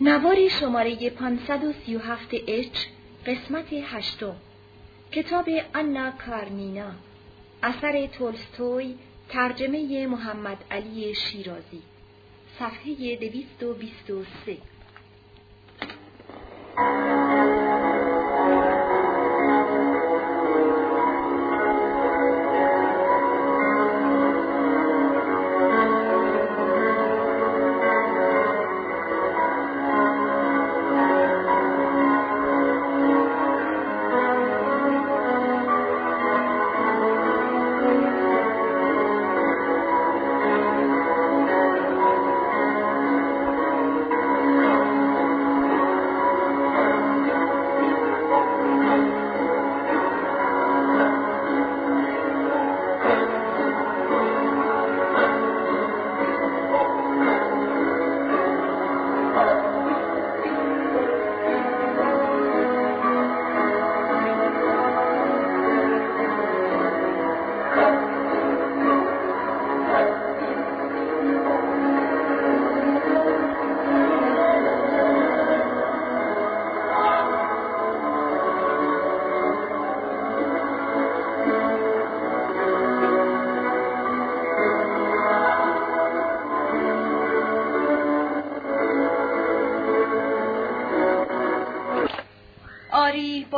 نوار شماره 537 اچ قسمت هشتم. کتاب آنا کارنینا اثر تولستوی ترجمه محمد علی شیرازی. صفحه 223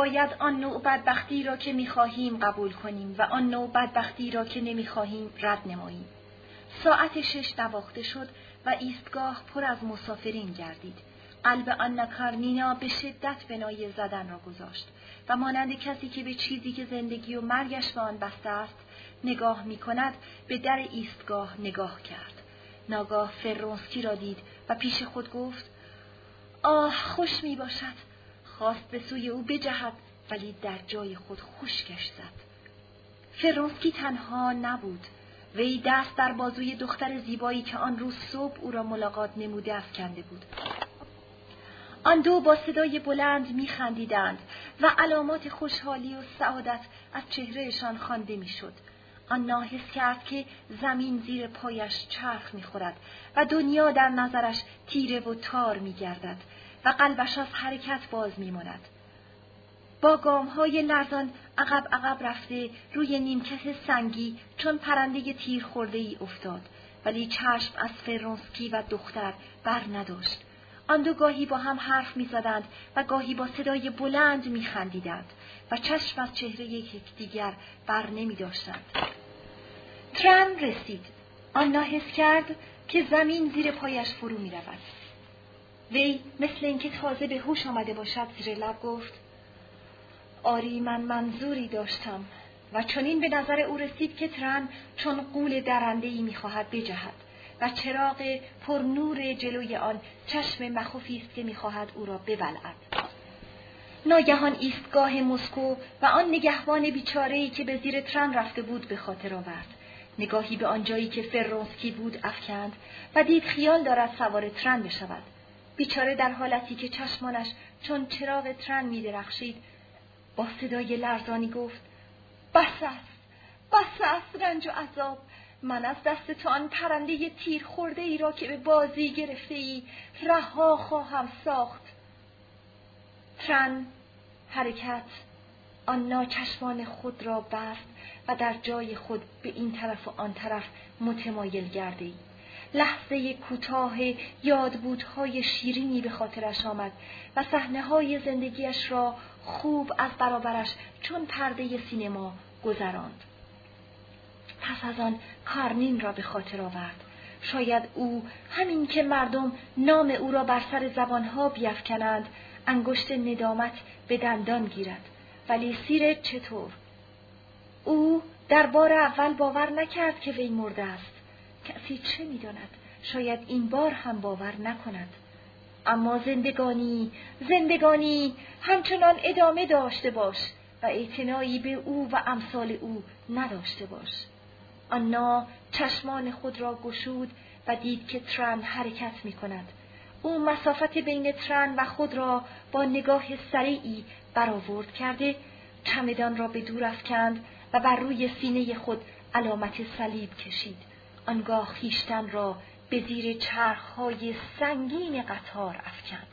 باید آن نوع بدبختی را که می‌خواهیم قبول کنیم و آن نوع بدبختی را که نمی‌خواهیم رد نماییم. ساعت شش نواخته شد و ایستگاه پر از مسافرین گردید. قلب آنا کارنینا به شدت بنای زدن را گذاشت و مانند کسی که به چیزی که زندگی و مرگش به آن بسته است نگاه می کند به در ایستگاه نگاه کرد. ناگاه فرونسکی را دید و پیش خود گفت آه خوش می باشد. خواست به سوی او بجهد ولی در جای خود خشکش زد. فرونسکی تنها نبود. وی دست در بازوی دختر زیبایی که آن روز صبح او را ملاقات نموده افکنده بود. آن دو با صدای بلند میخندیدند و علامات خوشحالی و سعادت از چهرهشان خوانده می‌شد. آن ناحس کرد که زمین زیر پایش چرخ می‌خورد و دنیا در نظرش تیره و تار میگردد و قلبش از حرکت باز میماند. با گام های لرزان عقب عقب رفته روی نیمکت سنگی چون پرنده تیر خورده ای افتاد ولی چشم از فرونسکی و دختر بر نداشت. آن دو گاهی با هم حرف می‌زدند و گاهی با صدای بلند میخندیدند و چشم از چهره یکدیگر بر نمی داشتند. ترن رسید. آن حس کرد که زمین زیر پایش فرو می رود. وی مثل اینکه تازه به هوش آمده باشد زیر لب گفت آری من منظوری داشتم و چنین به نظر او رسید که ترن چون قول درندهی می‌خواهد بجهد و چراغ پر نور جلوی آن چشم مخوفی است که می‌خواهد او را ببلعد. ناگهان ایستگاه مسکو و آن نگهبان بیچاره‌ای که به زیر ترن رفته بود به خاطر آورد. نگاهی به آنجایی که فرونسکی بود افکند و دید خیال دارد سوار ترن بشود. بیچاره در حالتی که چشمانش چون چراغ ترن می درخشید با صدای لرزانی گفت بس است بس است رنج و عذاب من از دست تو آن پرنده تیر خورده ای را که به بازی گرفته ای رها خواهم ساخت ترن حرکت آن ناچشمان خود را بست و در جای خود به این طرف و آن طرف متمایل گرده ای. لحظه کوتاه یادبودهای شیرینی به خاطرش آمد و صحنه های زندگیش را خوب از برابرش چون پرده سینما گذراند. پس از آن کارنین را به خاطر آورد. شاید او همین که مردم نام او را بر سر زبانها بیافکنند انگشت ندامت به دندان گیرد ولی سیر چطور او در بار اول باور نکرد که وی مرده است کسی چه می‌داند شاید این بار هم باور نکند اما زندگانی زندگانی همچنان ادامه داشته باش و اعتنایی به او و امثال او نداشته باش آنا چشمان خود را گشود و دید که ترن حرکت می کند. او مسافت بین ترن و خود را با نگاه سریعی برآورد کرده چمدان را به دور افکند و بر روی سینه خود علامت صلیب کشید. آنگاه خیشتن را به زیر چرخهای سنگین قطار افکند.